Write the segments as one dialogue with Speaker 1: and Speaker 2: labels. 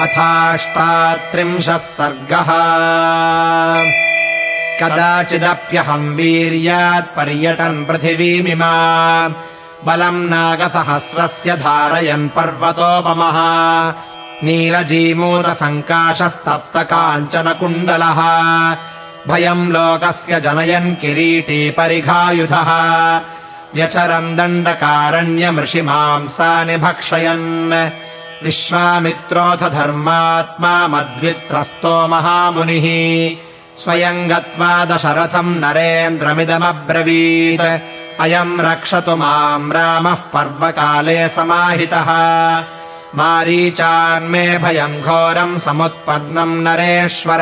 Speaker 1: अथाष्टात्रिंशः सर्गः। कदाचिदप्यहम् वीर्यात् पर्यटन् पृथिवीमिमा। बलम् नागसहस्रस्य धारयन् पर्वतोपमः। कुण्डलः भयम् लोकस्य जनयन् किरीटी परिघायुधः व्यचरम् दण्डकारण्यमृषिमांसानि भक्षयन् विश्वामित्रोऽथ धर्मात्मा मद्वित्रस्तो महामुनिः। स्वयम् गत्वा दशरथम् नरेन्द्रमिदमब्रवीत्। अयम् रक्षतु माम् रामः पर्वकाले समाहितः। मारीचान्मे भयम् घोरम् समुत्पन्नम् नरेश्वर।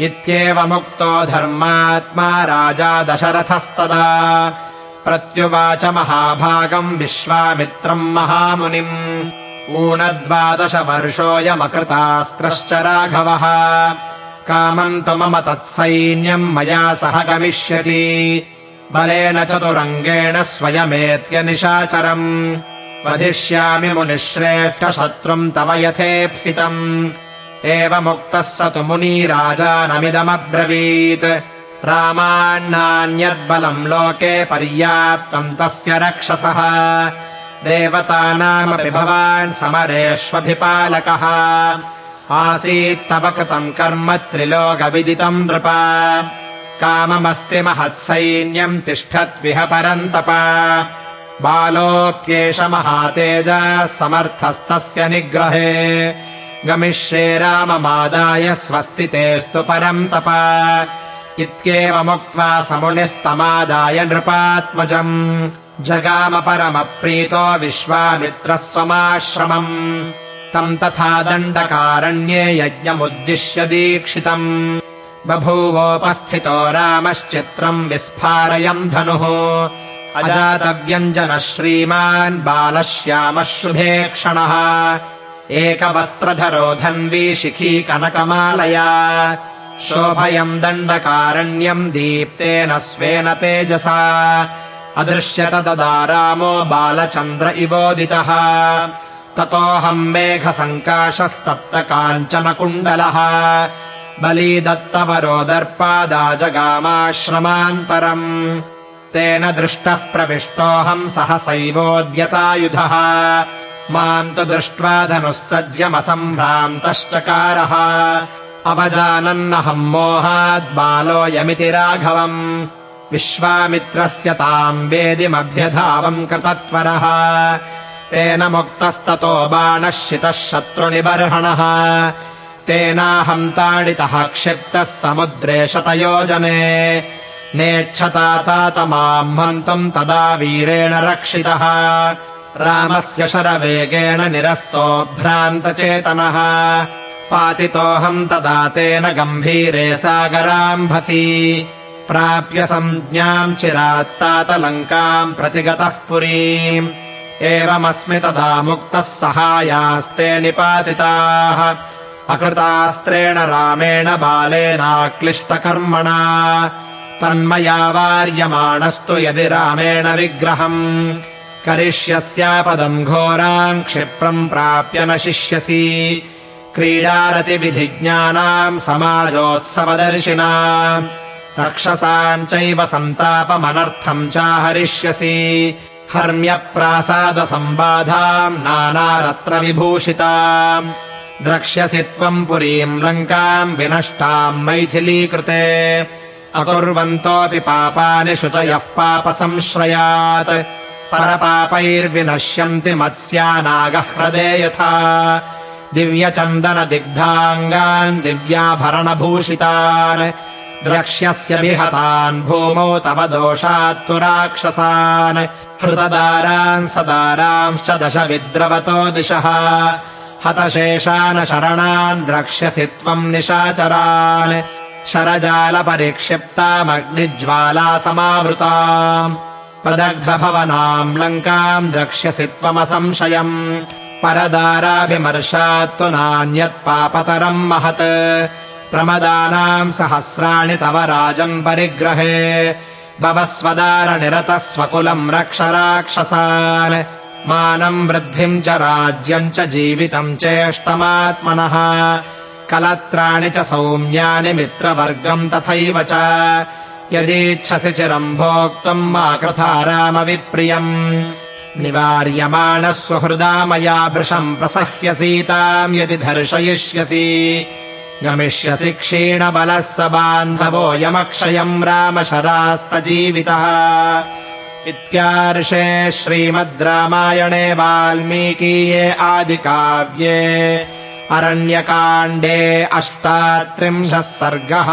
Speaker 1: इत्येवमुक्तो धर्मात्मा राजा दशरथस्तदा। प्रत्युवाच महाभागम् विश्वामित्रम् महामुनिम् ऊनद्वादश वर्षोऽयमकृतास्त्रश्च राघवः। कामम् तु मम तत्सैन्यम् मया सह गमिष्यति। बलेन चतुरङ्गेण स्वयमेत्यनिशाचरम् वधिष्यामि मुनिश्रेष्ठशत्रुम् तव यथेप्सितम्। एवमुक्तः स तु मुनीराजानमिदमब्रवीत्। रामान्नान्यद्बलम् लोके पर्याप्तम् तस्य रक्षसः देवतानामपि भवान् समरेष्वभिपालकः। आसीत्तव कृतम् कर्म त्रिलोकविदितम् नृपा। काममस्ति महत्सैन्यम् तिष्ठत्विह परन्तप। बालोऽप्येष महातेजः समर्थस्तस्य निग्रहे। गमिष्ये राममादाय स्वस्ति तेऽस्तु परम् तप। इत्येवमुक्त्वा समुनिस्तमादाय नृपात्मजम् जगाम परमप्रीतो विश्वामित्रः स्वमाश्रमम् तम् तथा दण्डकारण्ये यज्ञमुद्दिश्य दीक्षितम्। बभूवोपस्थितो रामश्चित्रम् विस्फारयम् धनुः। अजातव्यञ्जनः श्रीमान् बालश्यामः एकवस्त्रधरो धन्वी शिखी कनकमालया। शोभयम् दण्डकारण्यम् दीप्तेन स्वेन तेजसा अदृश्यत तदा रामो बालचन्द्र इवोदितः। ततोऽहम् मेघसङ्काशस्तप्त काञ्चन कुण्डलः बली दत्तवरो दर्पादाजगामाश्रमान्तरम् तेन दृष्टः प्रविष्टोऽहम् सहसैवोद्यतायुधः माम् तु दृष्ट्वा धनुः सज्जमसम्भ्रान्तश्चकारः अवजानन्नहम् मोहाद्बालोऽयमिति राघवम् विश्वामित्रस्य ताम् वेदिमभ्यधावम् कृतत्वरः। तेन मुक्तस्ततो बाणः शितः शत्रुनिबर्हणः। तेनाहम् ताडितः क्षिप्तः समुद्रे शतयोजने। नेच्छता तात माम् हन्तुम् तदा वीरेण रक्षितः। रामस्य शरवेगेण निरस्तो भ्रान्तचेतनः। पातितोऽहम् तदा तेन गम्भीरे सागराम्भसि प्राप्य सञ्ज्ञाम् चिरात्तातलङ्काम् प्रतिगतः पुरीम्। एवमस्मि तदा मुक्तः सहायास्ते निपातिताः। अकृतास्त्रेण रामेण बालेनाक्लिष्टकर्मणा। तन्मया वार्यमाणस्तु यदि रामेण विग्रहम्। करिष्यस्यापदम् घोराम् क्षिप्रम् प्राप्य न शिष्यसि। क्रीडारतिविधिज्ञानाम् समाजोत्सवदर्शिनाम् रक्षसाम् चैव सन्तापमनर्थम् चाहरिष्यसि। हर्म्यप्रासादसम्बाधाम् नानारत्नविभूषिताम् द्रक्ष्यसि त्वम् पुरीम् लङ्काम् विनष्टाम् मैथिलीकृते। अकुर्वन्तोऽपि पापानि शुचयः पापसंश्रयात्। परपापैर्विनश्यन्ति मत्स्यानागह्रदे यथा। दिव्यचन्दनदिग्धाङ्गान् दिव्याभरणभूषितान् द्रक्ष्यस्य विहतान् भूमौ तव दोषात्तु राक्षसान्। हृतदारान् सदारांश्च दश विद्रवतो दिशः। हतशेषान् शरणान् द्रक्ष्यसि त्वम् निशाचरान्। शरजालपरिक्षिप्तामग्निज्वाला समावृताम्। प्रदग्धभवनाम् लङ्काम् द्रक्ष्यसि त्वमसंशयम्। परदाराभिमर्शात्तु नान्यत्पापतरम् महत् प्रमदानाम् सहस्राणि तव राजन् परिग्रहे। भवस्वदारनिरतः स्वकुलम् रक्ष राक्षसान्। मानम् वृद्धिम् च राज्यम् च जीवितम् चेष्टमात्मनः। कलत्राणि च सौम्यानि मित्रवर्गम् तथैव च। यदीच्छसि चिरम् भोक्तुम् मा कृथा रामविप्रियम्। निवार्यमाणः सुहृदा मया भृशम् प्रसह्यसीताम् यदि दर्शयिष्यसि गमिष्यसि क्षीणबलः स बान्धवोऽयमक्षयम् रामशरास्तजीवितः। इत्यार्षे श्रीमद् रामायणे वाल्मीकीये आदिकाव्ये अरण्यकाण्डे अष्टात्रिंशः सर्गः